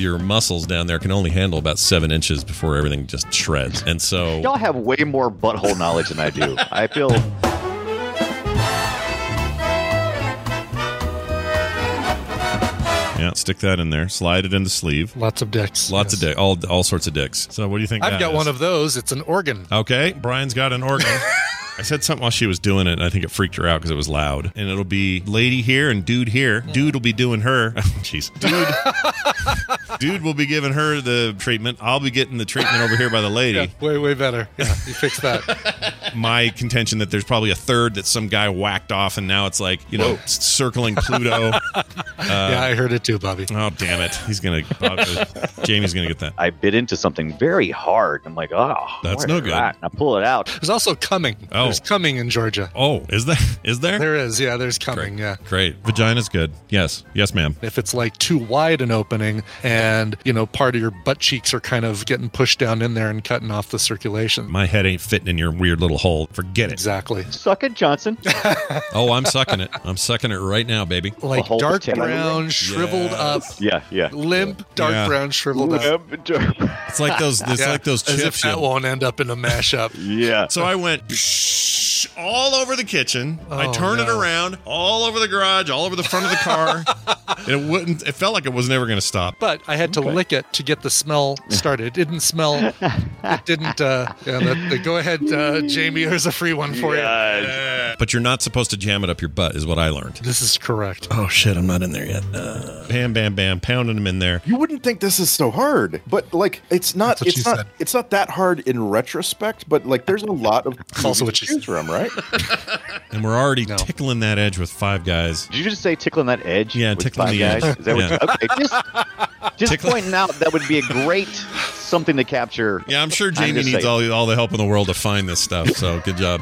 your muscles down there can only handle about seven inches before everything just shreds. And so Y'all have way more butthole knowledge than I do. I feel yeah, stick that in there, slide it in the sleeve. Lots of dicks. Lots yes. of dick, all all sorts of dicks. So what do you think? I've that got is? one of those. It's an organ. Okay, Brian's got an organ. I said something while she was doing it, and I think it freaked her out because it was loud. And it'll be lady here and dude here. Dude will be doing her. Oh, Jeez. Dude. Dude will be giving her the treatment. I'll be getting the treatment over here by the lady. Yeah, way way better. Yeah, you fixed that. My contention that there's probably a third that some guy whacked off, and now it's like you know circling Pluto. yeah, I heard it too, Bobby. Oh damn it! He's gonna. uh, Jamie's gonna get that. I bit into something very hard. I'm like, oh, That's no good. that? And I pull it out. There's also Cumming. Oh. There's Cumming in Georgia. Oh, is there? Is there? There is. Yeah, there's Cumming. Yeah. Great. Vagina's good. Yes. Yes, ma'am. If it's like too wide an opening and, you know, part of your butt cheeks are kind of getting pushed down in there and cutting off the circulation. My head ain't fitting in your weird little hole. Forget it. Exactly. Suck it, Johnson. Oh, I'm sucking it. I'm sucking it right now, baby. Like dark potato. brown, shriveled up, yeah, yeah. limp, dark Yeah. brown, shriveled up. It's like those. It's Yeah, like those As if chips. that won't end up in a mashup. yeah. So I went psh, all over the kitchen. I Oh, turned it around all over the garage, all over the front of the car. it wouldn't. It felt like it was never going to stop. But I had to lick it to get the smell started. It didn't smell. It didn't. Uh, yeah, the, the, go ahead, uh, Jamie. Here's a free one for you. Uh, But you're not supposed to jam it up your butt, is what I learned. This is correct. Oh shit! I'm not in there yet. Uh, bam, bam, bam, pounding them in there. You wouldn't think this is so hard, but like it's not. It's not. said. It's not that hard in retrospect, but like there's a lot of also what to she choose from, right? And we're already No. tickling that edge with five guys. Did you just say tickling that edge? Yeah, with tickling five the guys? edge. Is that Yeah. what you, okay, just, just Tickle- pointing out that would be a great something to capture. Yeah, I'm sure I'm Jamie just needs saying. all, all the help in the world to find this stuff. So good job.